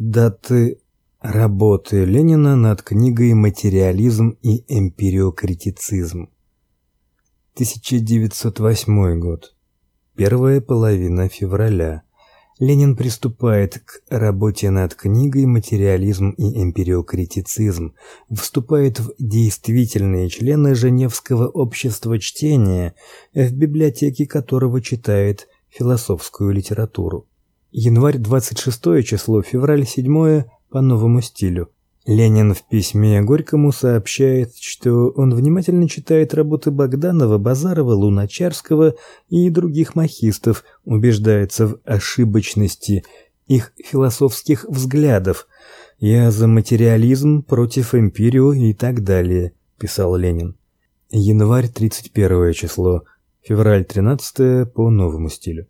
Даты работы Ленина над книгой Материализм и эмпириокритицизм. 1908 год. Первая половина февраля. Ленин приступает к работе над книгой Материализм и эмпириокритицизм, вступает в действительные члены Женевского общества чтения, в библиотеке которого читает философскую литературу. Январь 26 число, февраль 7 по новому стилю. Ленин в письме Горькому сообщает, что он внимательно читает работы Богданова, Базарова, Луначарского и других махистов, убеждается в ошибочности их философских взглядов. Я за материализм против эмпирию и так далее, писал Ленин. Январь 31 число, февраль 13 по новому стилю.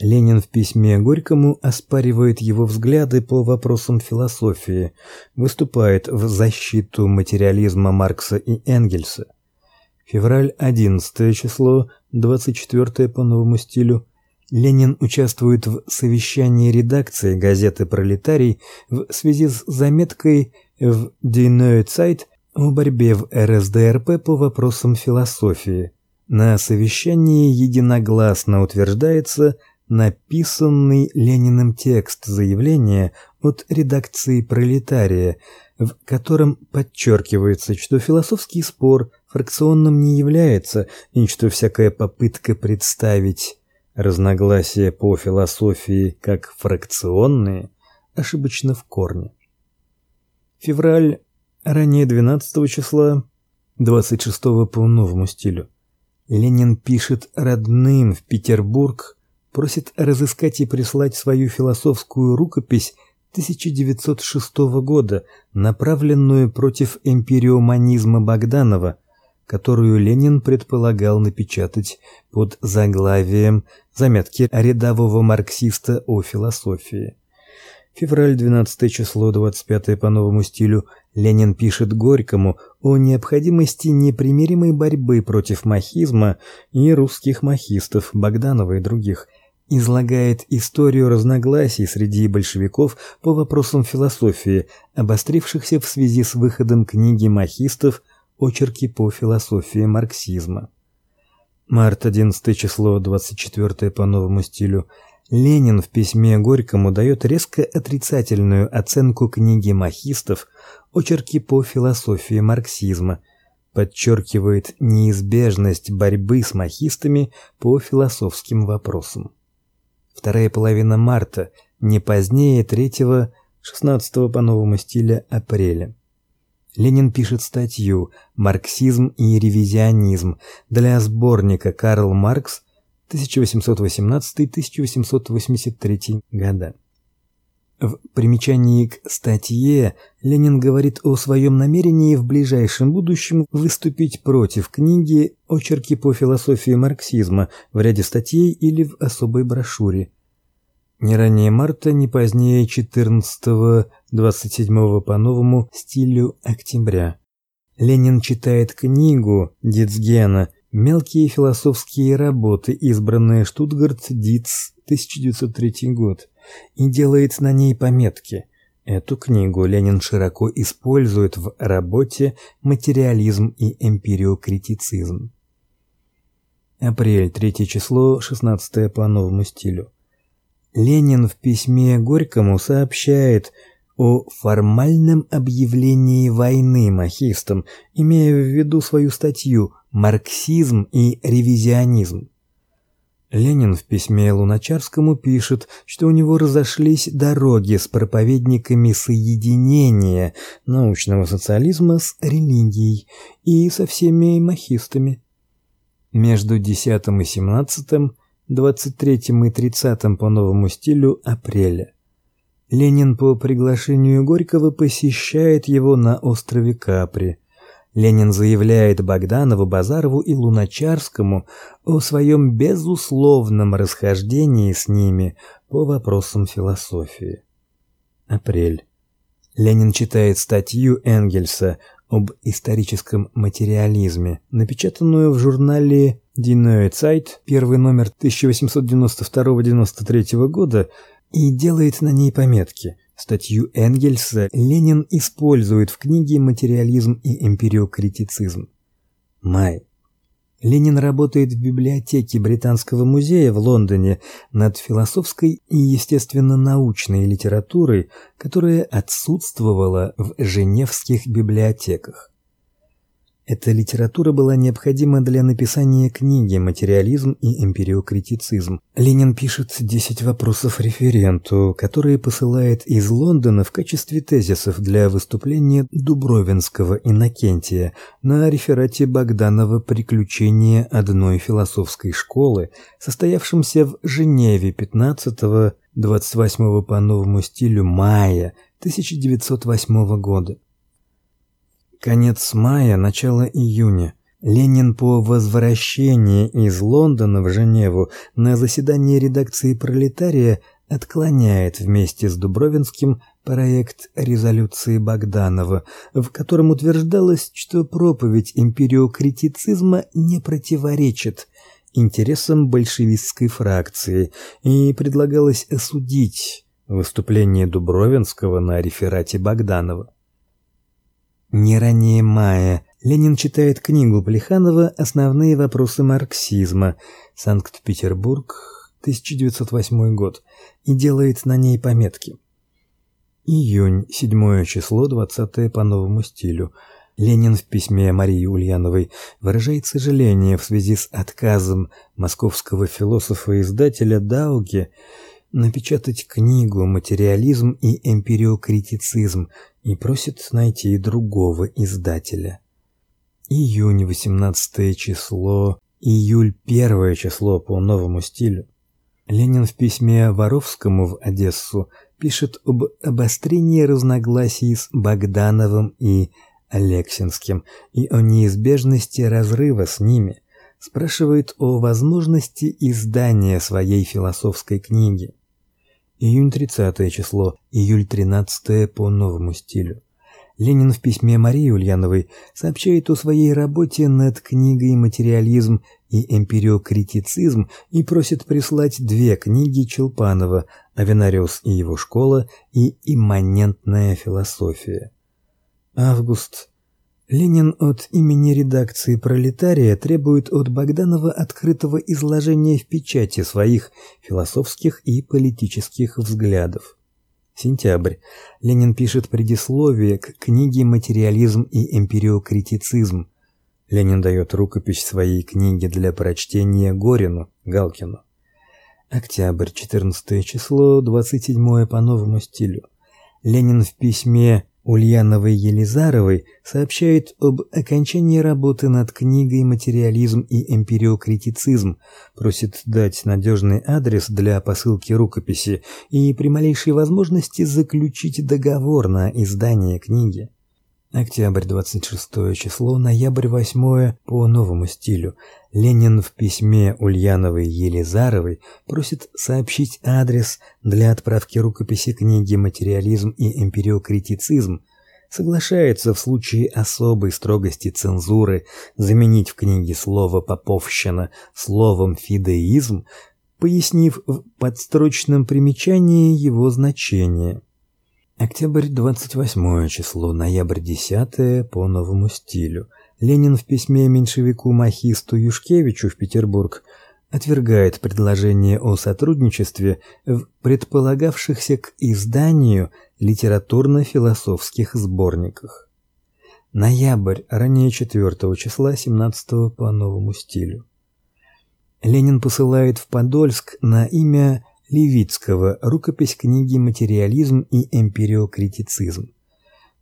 Ленин в письме Горькому оспаривает его взгляды по вопросам философии, выступает в защиту материализма Маркса и Энгельса. Февраль 11 число, 24 по новому стилю. Ленин участвует в совещании редакции газеты Пролетарий в связи с заметкой в Die Neue Zeit о борьбе в РСДРП по вопросам философии. На совещании единогласно утверждается, написанный Лениным текст заявления от редакции Пролетария, в котором подчеркивается, что философский спор фракционным не является и что всякая попытка представить разногласия по философии как фракционные ошибочна в корне. Февраль ранее 12 числа, 26 по новому стилю. Ленин пишет родным в Петербург просит разыскать и прислать свою философскую рукопись 1906 года, направленную против эмпириоманизма Богданова, которую Ленин предполагал напечатать под заглавием Заметки рядового марксиста о философии. Февраль 12 число 25 по новому стилю Ленин пишет Горькому о необходимости непримиримой борьбы против махизма и русских махистов Богданова и других – излагает историю разногласий среди большевиков по вопросам философии, обострившихся в связи с выходом книги махистов Очерки по философии марксизма. Март 11 число 24 по новому стилю. Ленин в письме Горькому дает резко отрицательную оценку книги махистов Очерки по философии марксизма подчеркивает неизбежность борьбы с махистами по философским вопросам вторая половина марта, не позднее 3-16 по новому стилю апреля. Ленин пишет статью Марксизм и ревизионизм для сборника Карл Маркс 1818-1883 года. В примечании к статье Ленин говорит о своем намерении в ближайшем будущем выступить против книги Очерки по философии марксизма в ряде статей или в особой брошюре. Не ранее марта, не позднее 14-27 по новому стилю октября. Ленин читает книгу Дицгена Мелкие философские работы, избранные Штутгарт Диц 1903 год и делает на ней пометки. Эту книгу Ленин широко использует в работе Материализм и эмпириокритицизм. Апрель, третье число, 16 по новому стилю. Ленин в письме Горькому сообщает о формальном объявлении войны махистам, имея в виду свою статью Марксизм и ревизионизм. Ленин в письме Луначарскому пишет, что у него разошлись дороги с проповедниками соединения научного социализма с религией и со всеми махистами. Между 10 и 17, 23 и 30 по новому стилю апреля Ленин по приглашению Горького посещает его на острове Капри. Ленин заявляет Богданову, Базарову и Луначарскому о своем безусловном расхождении с ними по вопросам философии. Апрель. Ленин читает статью Энгельса об историческом материализме, напечатанную в журнале Die Neue Zeit, первый номер 1892-93 года, и делает на ней пометки. Статью Энгельса Ленин использует в книге Материализм и эмпириокритицизм. Май. Ленин работает в библиотеке Британского музея в Лондоне над философской и естественно-научной литературой, которая отсутствовала в женевских библиотеках. Эта литература была необходима для написания книги Материализм и эмпириокритицизм. Ленин пишет 10 вопросов референту, которые посылает из Лондона в качестве тезисов для выступления Дубровинского Иннокентия на реферате Богданова Приключения одной философской школы, состоявшемся в Женеве 15-28 по новому стилю мая 1908 года. Конец мая, начало июня. Ленин по возвращении из Лондона в Женеву на заседание редакции Пролетария отклоняет вместе с Дубровинским проект резолюции Богданова, в котором утверждалось, что проповедь империокритицизма не противоречит интересам большевистской фракции, и предлагалось осудить выступление Дубровинского на реферате Богданова. Не ранее мая Ленин читает книгу Плеханова Основные вопросы марксизма. Санкт-Петербург, 1908 год, и делает на ней пометки. Июнь, 7 число, 20 по новому стилю. Ленин в письме Марии Ульяновой выражает сожаление в связи с отказом московского философа-издателя Дауги напечатать книгу Материализм и эмпириокритицизм и просит найти другого издателя. Июнь 18 число, июль 1 число по новому стилю. Ленин в письме Воровскому в Одессу пишет об обострении разногласий с Богдановым и Алексинским и о неизбежности разрыва с ними. Спрашивает о возможности издания своей философской книги июнь 30 число, июль 13 по новому стилю. Ленин в письме Марии Ульяновой сообщает о своей работе над книгой Материализм и эмпириокритицизм и просит прислать две книги Челпанова: Авенариус и его школа и Имманентная философия. Август Ленин от имени редакции Пролетария требует от Богданова открытого изложения в печати своих философских и политических взглядов. Сентябрь. Ленин пишет предисловие к книге Материализм и эмпириокритицизм. Ленин дает рукопись своей книги для прочтения Горину, Галкину. Октябрь, 14 число, 27 по новому стилю. Ленин в письме Ульяновой Елизаровой сообщает об окончании работы над книгой Материализм и эмпириокритицизм, просит дать надежный адрес для посылки рукописи и при малейшей возможности заключить договор на издание книги. Октябрь 26 число, ноябрь 8 по новому стилю. Ленин в письме Ульяновой Елизаровой просит сообщить адрес для отправки рукописи книги Материализм и эмпириокритицизм. Соглашается в случае особой строгости цензуры заменить в книге слово поповщина словом фидеизм, пояснив в подстрочном примечании его значение. Октябрь 28 число, ноябрь 10 по новому стилю. Ленин в письме меньшевику Махисту Юшкевичу в Петербург отвергает предложение о сотрудничестве в предполагавшихся к изданию литературно-философских сборниках. Ноябрь, ранее 4 числа, 17 по новому стилю. Ленин посылает в Подольск на имя Левицкого рукопись книги Материализм и эмпириокритицизм.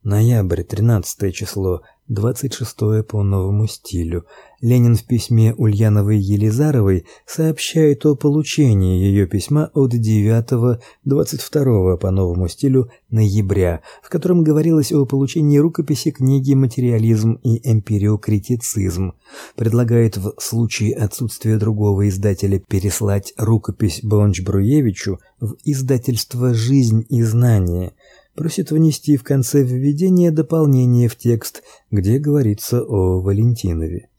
Ноябрь, 13 число, 26 по новому стилю. Ленин в письме Ульяновой Елизаровой сообщает о получении ее письма от 9-22 по новому стилю ноября, в котором говорилось о получении рукописи книги Материализм и эмпириокритицизм. Предлагает в случае отсутствия другого издателя переслать рукопись Бонч-Бруевичу в издательство Жизнь и знание просит внести в конце введения дополнение в текст, где говорится о Валентинове.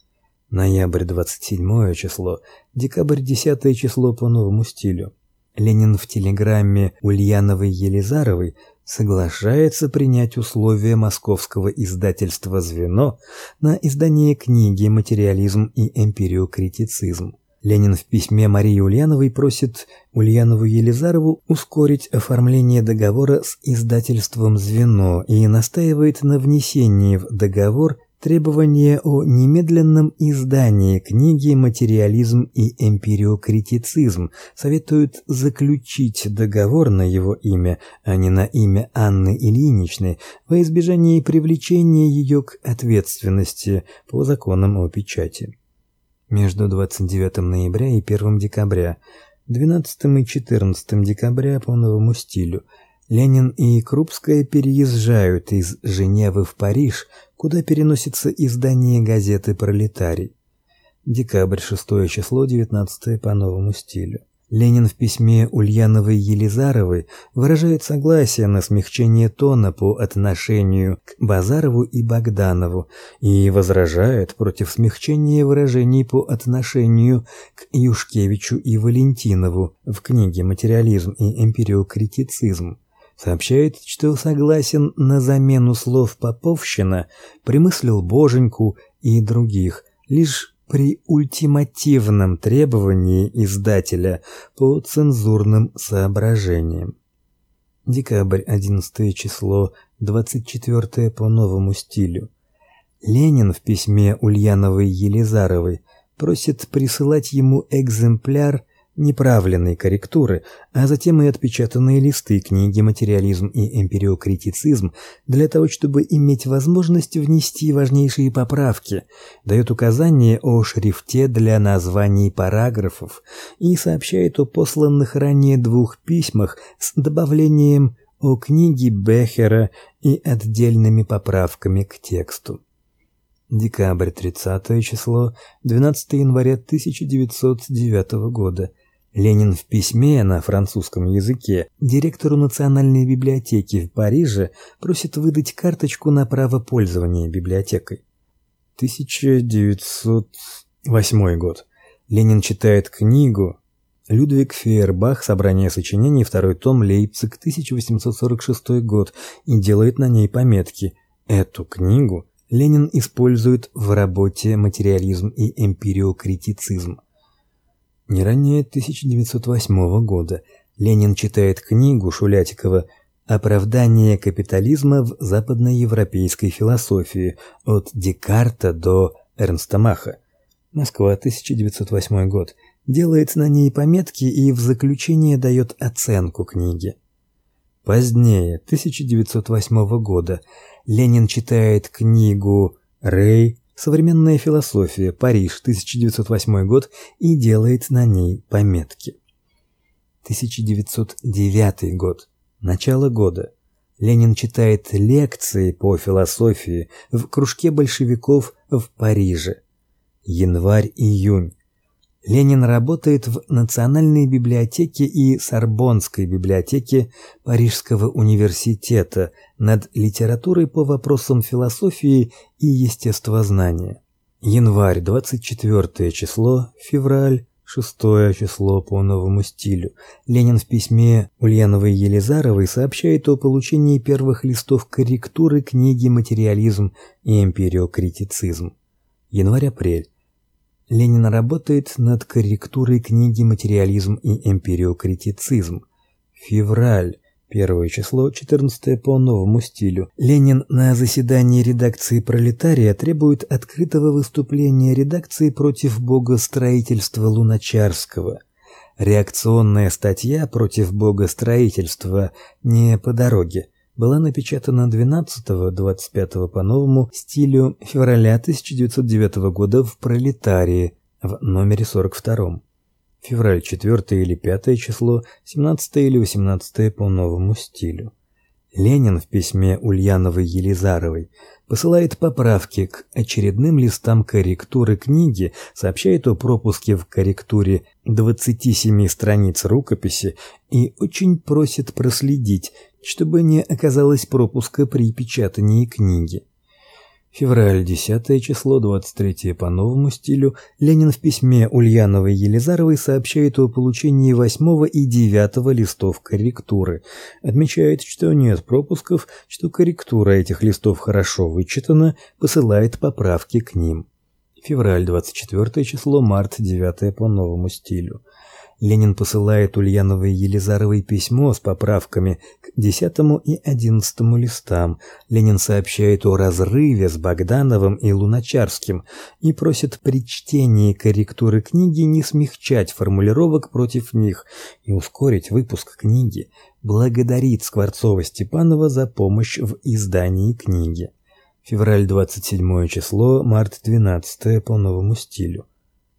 Ноябрь 27 число, декабрь 10 число по новому стилю. Ленин в телеграмме Ульяновой Елизаровой соглашается принять условия московского издательства Звено на издание книги Материализм и эмпириокритицизм. Ленин в письме Марии Ульяновой просит Ульянову Елизарову ускорить оформление договора с издательством Звено и настаивает на внесении в договор Требование о немедленном издании книги Материализм и эмпириокритицизм советуют заключить договор на его имя, а не на имя Анны Ильиничны, во избежание привлечения ее к ответственности по законам о печати. Между 29 ноября и 1 декабря, 12 и 14 декабря по новому стилю Ленин и Крупская переезжают из Женевы в Париж, куда переносится издание газеты Пролетарий. Декабрь 6 число 19 по новому стилю. Ленин в письме Ульяновой Елизаровой выражает согласие на смягчение тона по отношению к Базарову и Богданову и возражает против смягчения выражений по отношению к Юшкевичу и Валентинову в книге Материализм и эмпириокритицизм сообщает, что согласен на замену слов поповщина, примыслил боженьку и других, лишь при ультимативном требовании издателя по цензурным соображениям. Декабрь 11 число 24 по новому стилю. Ленин в письме Ульяновой Елизаровой просит присылать ему экземпляр неправленной корректуры, а затем и отпечатанные листы книги Материализм и эмпириокритицизм для того, чтобы иметь возможность внести важнейшие поправки, дает указания о шрифте для названий параграфов и сообщает о посланных ранее двух письмах с добавлением о книге Бехера и отдельными поправками к тексту. Декабрь 30 число, 12 января 1909 года. Ленин в письме на французском языке директору Национальной библиотеки в Париже просит выдать карточку на право пользования библиотекой. 1908 год. Ленин читает книгу Людвиг Фейербах Собрание сочинений, второй том, Лейпциг, 1846 год, и делает на ней пометки. Эту книгу Ленин использует в работе Материализм и эмпириокритицизм. Не ранее 1908 года Ленин читает книгу Шулятикова Оправдание капитализма в западноевропейской философии от Декарта до Эрнста Маха. Москва, 1908 год. Делает на ней пометки и в заключение дает оценку книге. Позднее, 1908 года, Ленин читает книгу Рей Современная философия. Париж, 1908 год и делает на ней пометки. 1909 год. Начало года. Ленин читает лекции по философии в кружке большевиков в Париже. Январь-июнь. Ленин работает в Национальной библиотеке и Сорбонской библиотеке Парижского университета над литературой по вопросам философии и естествознания. Январь 24 число, февраль 6 число по новому стилю. Ленин в письме Ульяновой Елизаровой сообщает о получении первых листов корректуры книги Материализм и эмпириокритицизм. Январь-апрель Ленин работает над корректурой книги Материализм и эмпириокритицизм. Февраль Первое число, 14 по новому стилю. Ленин на заседании редакции Пролетария требует открытого выступления редакции против богостроительства Луначарского. Реакционная статья против богостроительства не по дороге была напечатана 12-25 по новому стилю февраля 1909 года в Пролетарии в номере 42. Февраль 4 или 5 число, 17 или 18 по новому стилю. Ленин в письме Ульяновой Елизаровой посылает поправки к очередным листам корректуры книги, сообщает о пропуске в корректуре 27 страниц рукописи и очень просит проследить, чтобы не оказалось пропуска при печатании книги. Февраль 10 число 23 по новому стилю. Ленин в письме Ульяновой Елизаровой сообщает о получении 8 и 9 листов корректуры. Отмечает, что нет пропусков, что корректура этих листов хорошо вычитана, посылает поправки к ним. Февраль 24 число, март 9 по новому стилю. Ленин посылает Ульяновой Елизаровой письмо с поправками 10 и 11 листам. Ленин сообщает о разрыве с Богдановым и Луначарским и просит при чтении корректуры книги не смягчать формулировок против них и ускорить выпуск книги. Благодарит Скворцова-Степанова за помощь в издании книги. Февраль 27 число, март 12 по новому стилю.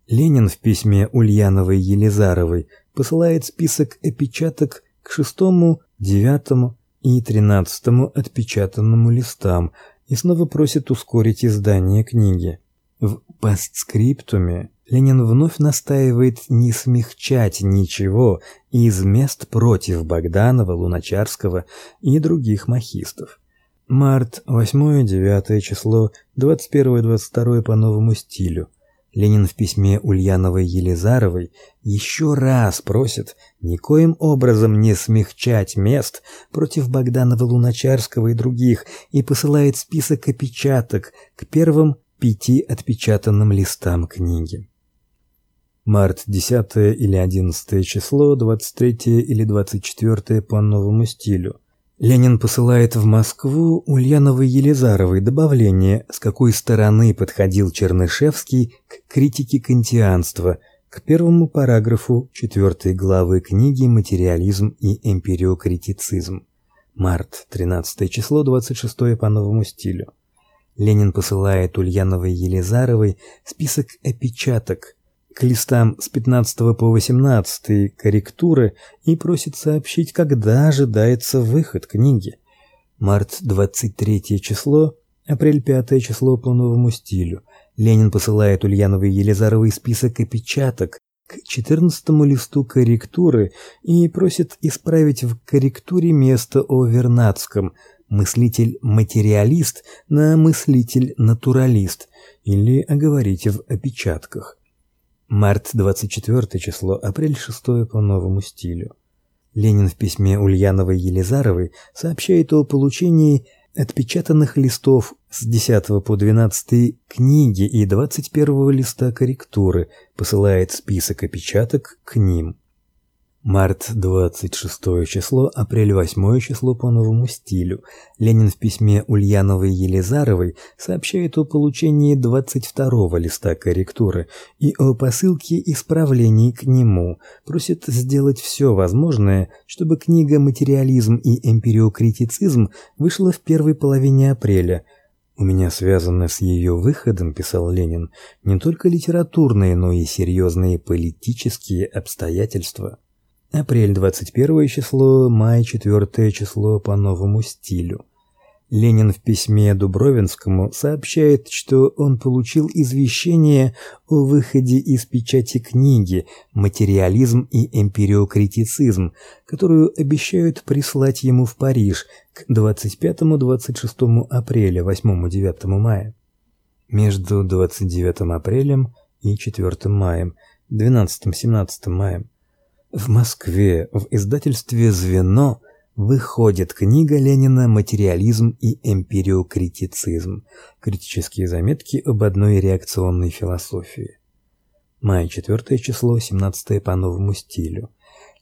Ленин в письме Ульяновой Елизаровой посылает список опечаток к шестому, девятому и тринадцатому отпечатанному листам и снова просит ускорить издание книги. В постскриптуме Ленин вновь настаивает не смягчать ничего из мест против Богданова, Луначарского и других махистов. Март, 8-9 число, 21-22 по новому стилю. Ленин в письме Ульяновой Елизаровой еще раз просит никоим образом не смягчать мест против Богданова Луначарского и других и посылает список опечаток к первым пяти отпечатанным листам книги. Март 10 или 11 число, 23 или 24 по новому стилю. Ленин посылает в Москву Ульяновой Елизаровой добавление, с какой стороны подходил Чернышевский к критике кантианства, к первому параграфу четвертой главы книги Материализм и эмпириокритицизм. Март, 13 число, 26 по новому стилю. Ленин посылает Ульяновой Елизаровой список опечаток к листам с 15 по 18 корректуры и просит сообщить, когда ожидается выход книги. Март 23 число, апрель 5 число по новому стилю. Ленин посылает Ульяновой Елизаровой список опечаток к 14 листу корректуры и просит исправить в корректуре место о Вернадском мыслитель-материалист на мыслитель-натуралист или оговорить в опечатках. Март 24 число, апрель 6 по новому стилю. Ленин в письме Ульяновой Елизаровой сообщает о получении отпечатанных листов с 10 по 12 книги и 21 листа корректуры, посылает список опечаток к ним. Март 26 число, апрель 8 число по новому стилю. Ленин в письме Ульяновой Елизаровой сообщает о получении 22 листа корректуры и о посылке исправлений к нему. Просит сделать все возможное, чтобы книга Материализм и эмпириокритицизм вышла в первой половине апреля. У меня связаны с ее выходом, писал Ленин, не только литературные, но и серьезные политические обстоятельства. Апрель 21 число, май 4 число по новому стилю. Ленин в письме Дубровинскому сообщает, что он получил извещение о выходе из печати книги Материализм и эмпириокритицизм, которую обещают прислать ему в Париж к 25-26 апреля, 8-9 мая. Между 29 апрелем и 4 маем, 12-17 маем в Москве в издательстве Звено выходит книга Ленина Материализм и эмпириокритицизм. Критические заметки об одной реакционной философии. Май 4 число, 17 по новому стилю.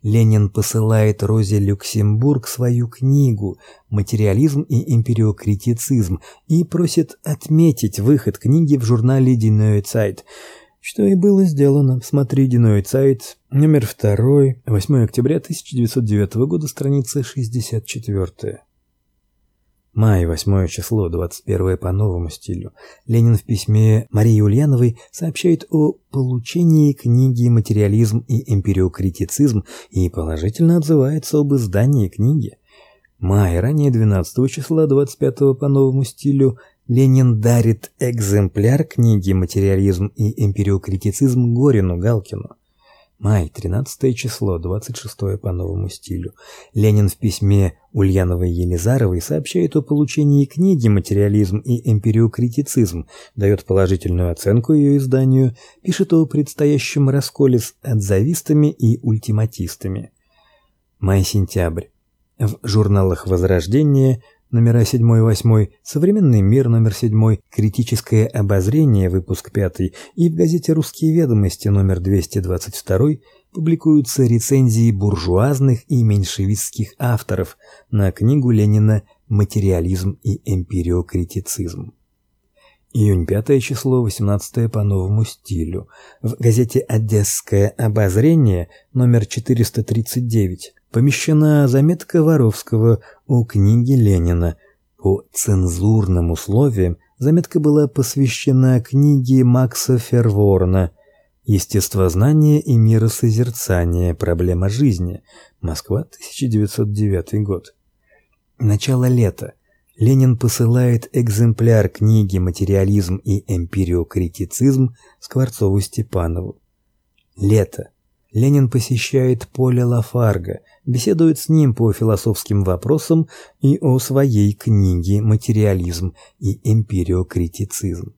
Ленин посылает Розе Люксембург свою книгу Материализм и эмпириокритицизм и просит отметить выход книги в журнале Die Zeit что и было сделано. Смотри Диной Цайт, номер 2, 8 октября 1909 года, страница 64. Май, 8 число, 21 по новому стилю. Ленин в письме Марии Ульяновой сообщает о получении книги Материализм и эмпириокритицизм и положительно отзывается об издании книги. Май, ранее 12 числа, 25 по новому стилю, Ленин дарит экземпляр книги Материализм и эмпириокритицизм Горину Галкину. Май, 13 число, 26 по новому стилю. Ленин в письме Ульяновой Елизаровой сообщает о получении книги Материализм и эмпириокритицизм, дает положительную оценку ее изданию, пишет о предстоящем расколе с отзавистами и ультиматистами. Май-сентябрь. В журналах Возрождение номера 7-8, Современный мир номер 7, Критическое обозрение выпуск 5 и в газете Русские ведомости номер 222 публикуются рецензии буржуазных и меньшевистских авторов на книгу Ленина Материализм и эмпириокритицизм. Июнь 5 число, 18 по новому стилю. В газете Одесское обозрение номер 439 помещена заметка Воровского о книге Ленина. По цензурным условиям заметка была посвящена книге Макса Ферворна Естествознание и миросозерцание. Проблема жизни. Москва, 1909 год. Начало лета. Ленин посылает экземпляр книги Материализм и эмпириокритицизм Скворцову-Степанову. Лето. Ленин посещает Поле Лафарга, беседует с ним по философским вопросам и о своей книге Материализм и эмпириокритицизм.